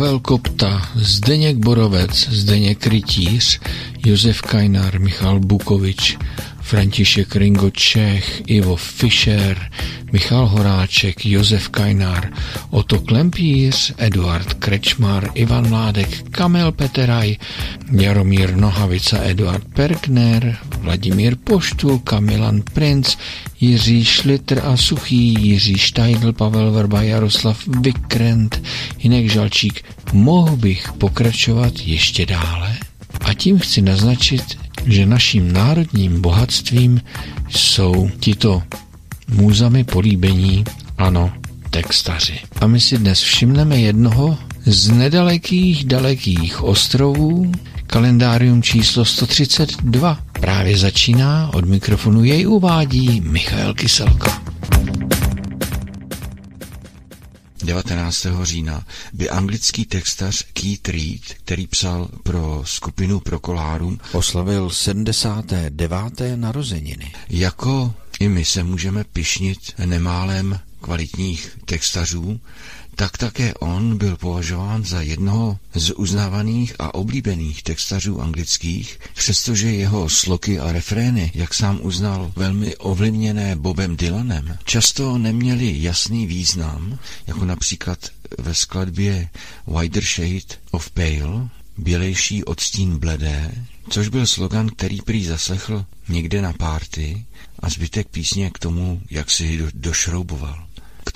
Pavel Kopta, Zdeněk Borovec, Zdeněk Rytíř, Josef Kajnár, Michal Bukovič, František Ringo Čech, Ivo Fischer, Michal Horáček, Josef Kajnár, Oto Klempíř, Eduard Krečmar, Ivan Mládek, Kamil Peteraj, Jaromír Nohavica, Eduard Perkner, Vladimír Poštul, Kamilan Princ, Jiří Šlitr a Suchý, Jiří Štajdl, Pavel Verba, Jaroslav Vikrent, Hinek Žalčík. Mohl bych pokračovat ještě dále? Tím chci naznačit, že naším národním bohatstvím jsou tito můzami políbení, ano, textaři. A my si dnes všimneme jednoho z nedalekých dalekých ostrovů, kalendárium číslo 132. Právě začíná, od mikrofonu jej uvádí Michal Kyselka. 19. října by anglický textař Keith Reed, který psal pro skupinu Prokolárum, oslavil 79. narozeniny. Jako i my se můžeme pišnit nemálem kvalitních textařů, tak také on byl považován za jednoho z uznávaných a oblíbených textařů anglických, přestože jeho sloky a refrény, jak sám uznal, velmi ovlivněné Bobem Dylanem, často neměly jasný význam, jako například ve skladbě Wider Shade of Pale, bělejší odstín bledé, což byl slogan, který prý zaslechl někde na párty a zbytek písně k tomu, jak si do, došrouboval.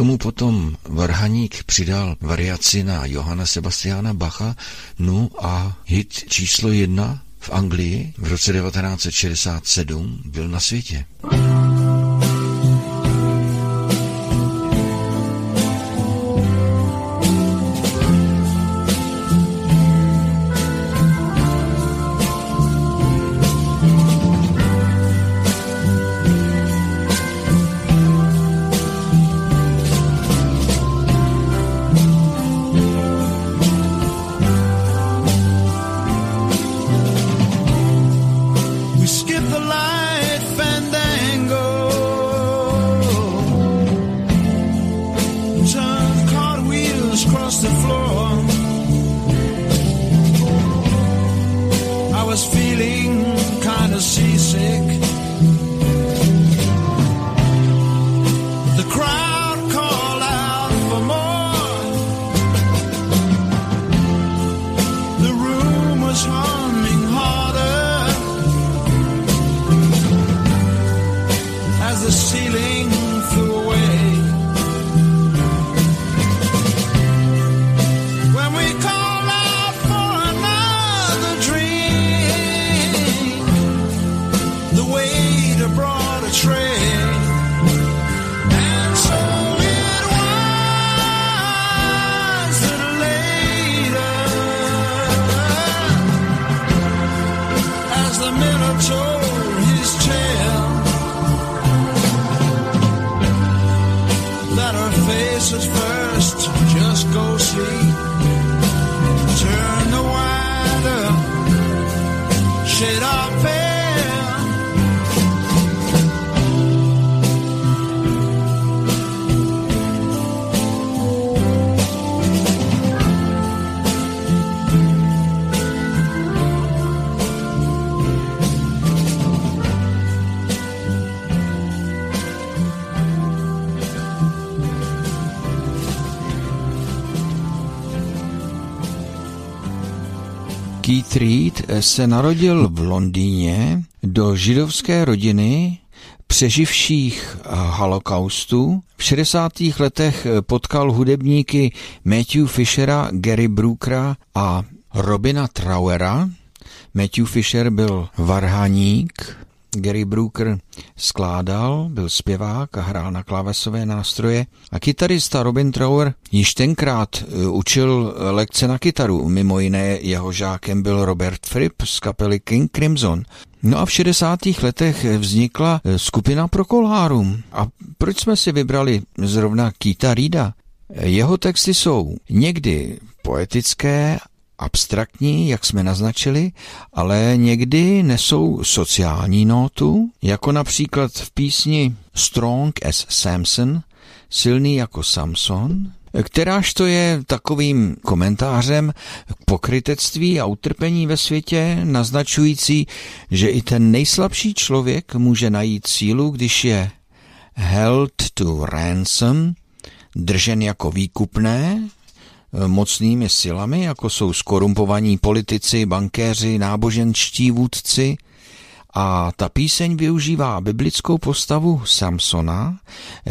Tomu potom Varhaník přidal variaci na Johana Sebastiana Bacha, no a hit číslo jedna v Anglii v roce 1967 byl na světě. Keith Reed se narodil v Londýně do židovské rodiny přeživších holokaustu. V 60. letech potkal hudebníky Matthew Fishera, Gary Brookera a Robina Trauera. Matthew Fisher byl varhaník, Gary Brooker skládal, byl zpěvák a hrál na klávesové nástroje a kytarista Robin Trower již tenkrát e, učil lekce na kytaru. Mimo jiné jeho žákem byl Robert Fripp z kapely King Crimson. No a v 60. letech vznikla e, skupina Prokolárum. A proč jsme si vybrali zrovna Kita Rida? Jeho texty jsou někdy poetické abstraktní, jak jsme naznačili, ale někdy nesou sociální nótu, jako například v písni Strong as Samson, silný jako Samson, kteráž to je takovým komentářem k pokrytectví a utrpení ve světě, naznačující, že i ten nejslabší člověk může najít sílu, když je held to ransom, držen jako výkupné, mocnými silami, jako jsou skorumpovaní politici, bankéři, náboženští vůdci, a ta píseň využívá biblickou postavu Samsona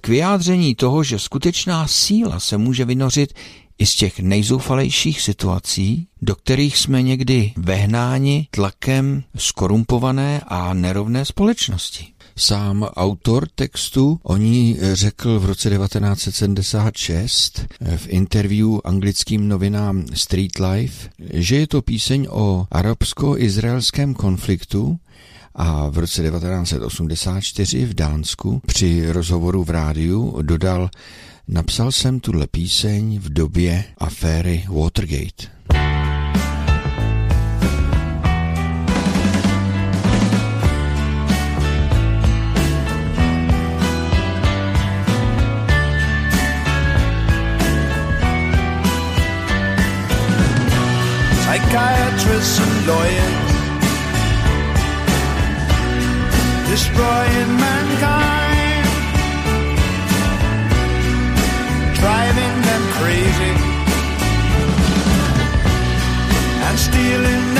k vyjádření toho, že skutečná síla se může vynořit i z těch nejzoufalejších situací, do kterých jsme někdy vehnáni tlakem skorumpované a nerovné společnosti. Sám autor textu o ní řekl v roce 1976 v interview anglickým novinám Street Life, že je to píseň o arabsko-izraelském konfliktu, a v roce 1984 v Dánsku při rozhovoru v rádiu dodal Napsal jsem tuhle píseň v době aféry Watergate. And lawyers. Destroying mankind, driving them crazy, and stealing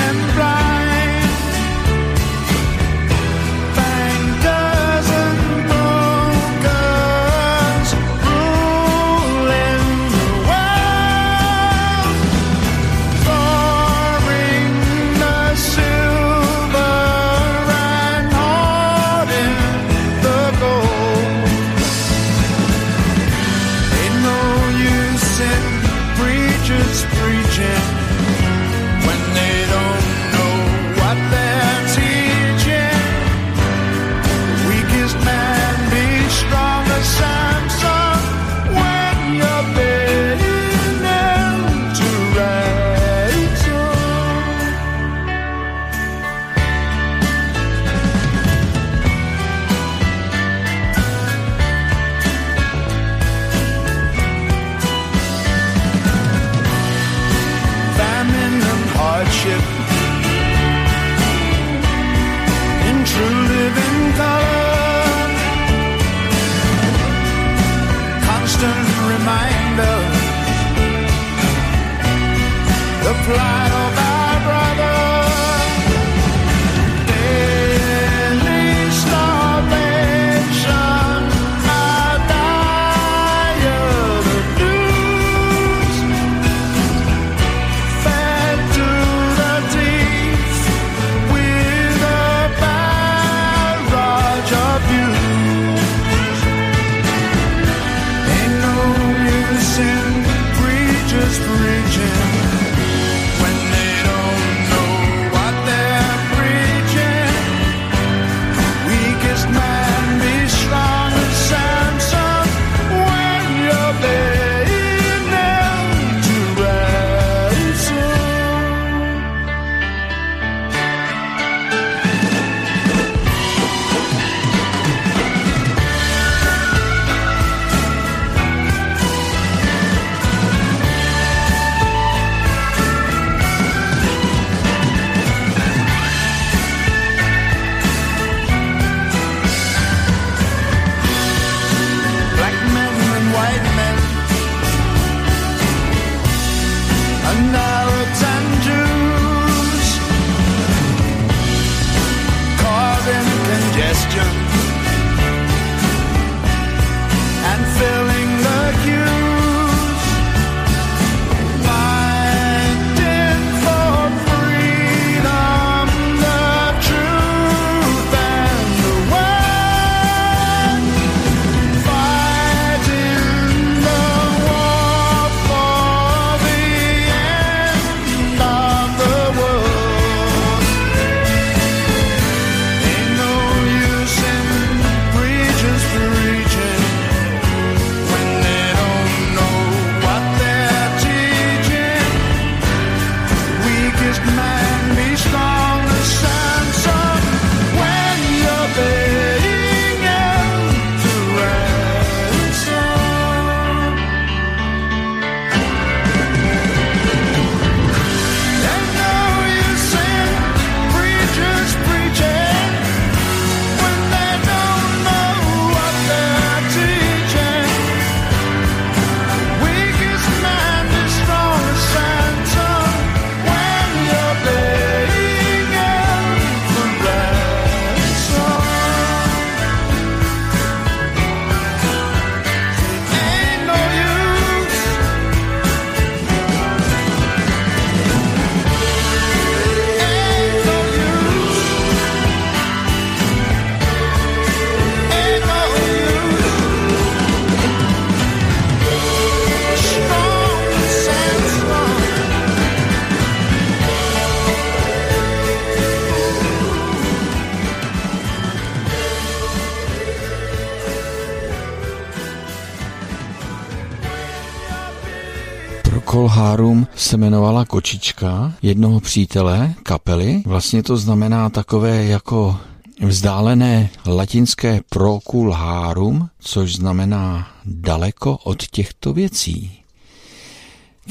Procol Harum se jmenovala kočička jednoho přítele kapely. Vlastně to znamená takové jako vzdálené latinské procul harum, což znamená daleko od těchto věcí.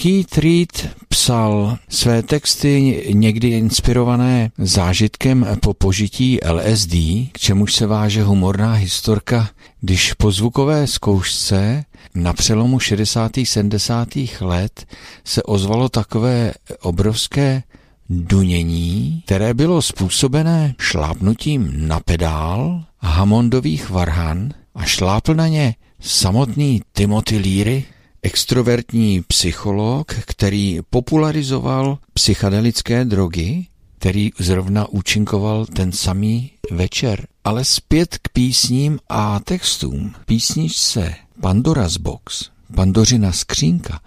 Keith Reed psal své texty někdy inspirované zážitkem po požití LSD, k čemuž se váže humorná historka, když po zvukové zkoušce na přelomu 60. 70. let se ozvalo takové obrovské dunění, které bylo způsobené šlápnutím na pedál Hammondových varhan a šlápl na ně samotný Timothy Leary, extrovertní psycholog, který popularizoval psychedelické drogy, který zrovna účinkoval ten samý večer. Ale zpět k písním a textům. Písničce Pandora's Box, Pandořina skřínka,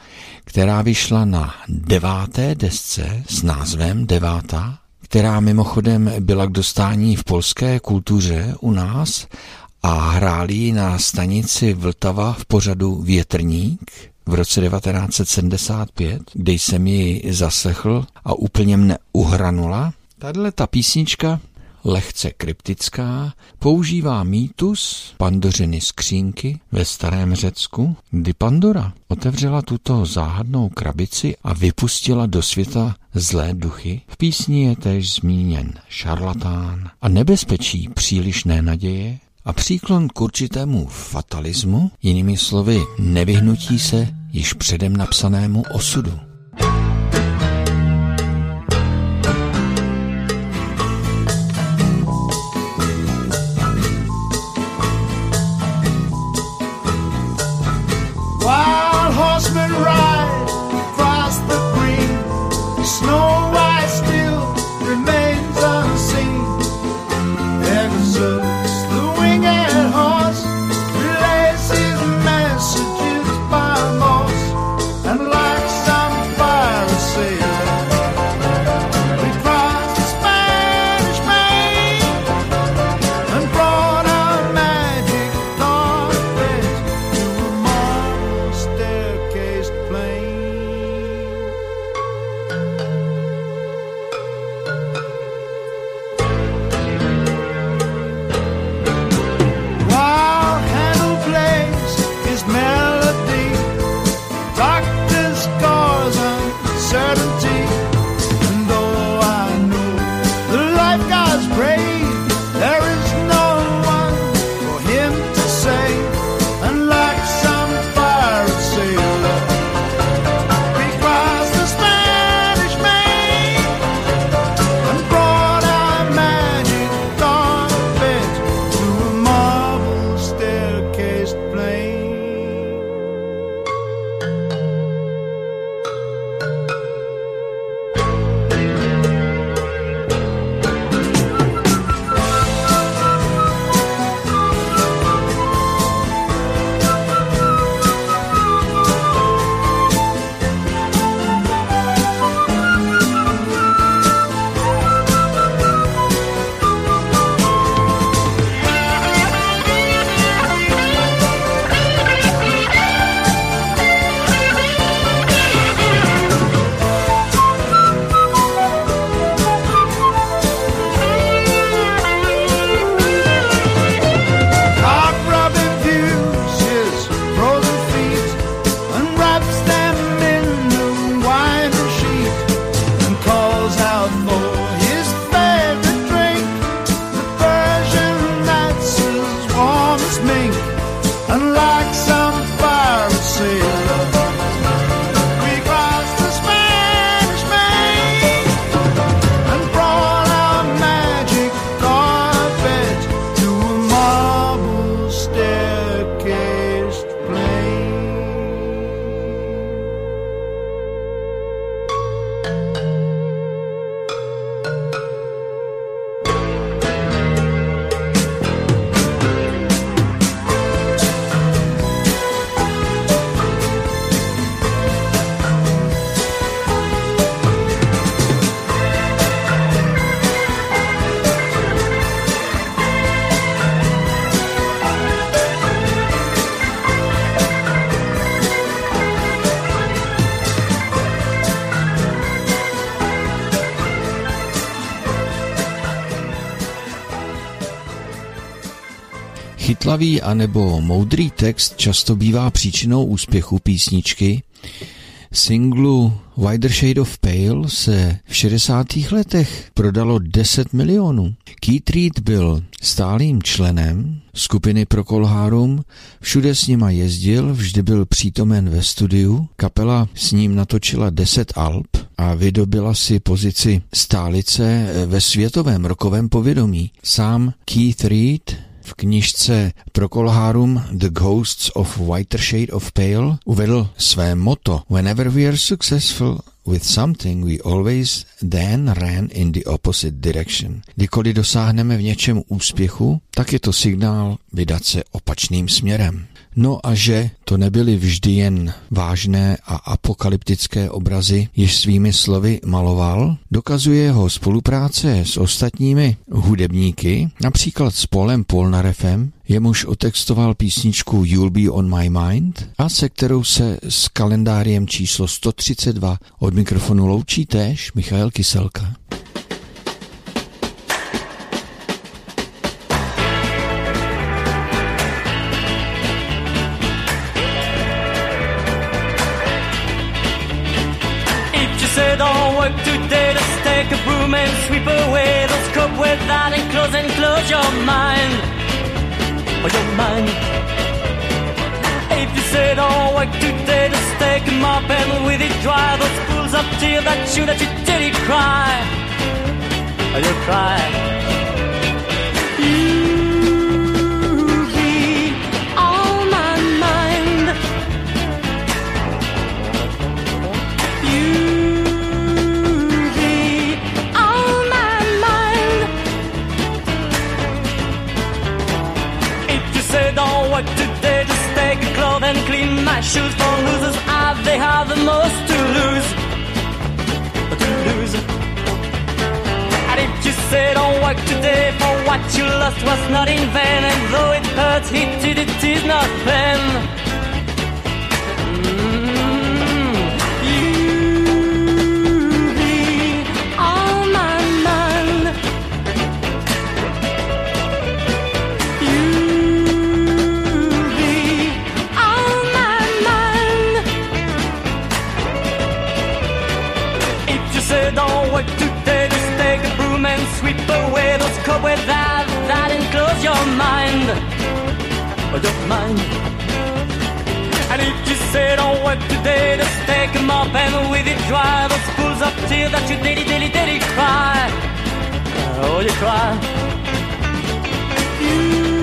která vyšla na deváté desce s názvem Devátá, která mimochodem byla k dostání v polské kultuře u nás a hráli na stanici Vltava v pořadu Větrník v roce 1975, kde jsem ji zaslechl a úplně mne uhranula. Tahle ta písnička, lehce kryptická, používá mýtus pandořiny skřínky ve starém Řecku, kdy Pandora otevřela tuto záhadnou krabici a vypustila do světa zlé duchy. V písni je též zmíněn šarlatán a nebezpečí přílišné naděje a příklon k určitému fatalismu, jinými slovy nevyhnutí se již předem napsanému osudu. Chytlavý anebo moudrý text často bývá příčinou úspěchu písničky. Singlu Wider Shade of Pale se v 60. letech prodalo 10 milionů. Keith Reed byl stálým členem skupiny Procol Harum, všude s nima jezdil, vždy byl přítomen ve studiu, kapela s ním natočila 10 alb a vydobila si pozici stálice ve světovém rokovém povědomí. Sám Keith Reed v knižce Procol Harum The Ghosts of Whiter Shade of Pale uvedl své moto Whenever we are successful with something we always then ran in the opposite direction. Kdykoliv dosáhneme v něčem úspěchu, tak je to signál vydat se opačným směrem. No a že to nebyly vždy jen vážné a apokalyptické obrazy, jež svými slovy maloval, dokazuje jeho spolupráce s ostatními hudebníky, například s Polem Polnarefem, jemuž otextoval písničku You'll Be On My Mind a se kterou se s kalendářem číslo 132 od mikrofonu loučí též Michael Kyselka. Or your mind. If you say don't work today, just take them up and with it dry those pools of tears that you, that you did cry. Or you cry. You lost was not in vain, and though it hurts, it, did it is not pain. driver pulls up to that you daily, daily, daily cry. Oh, you cry. You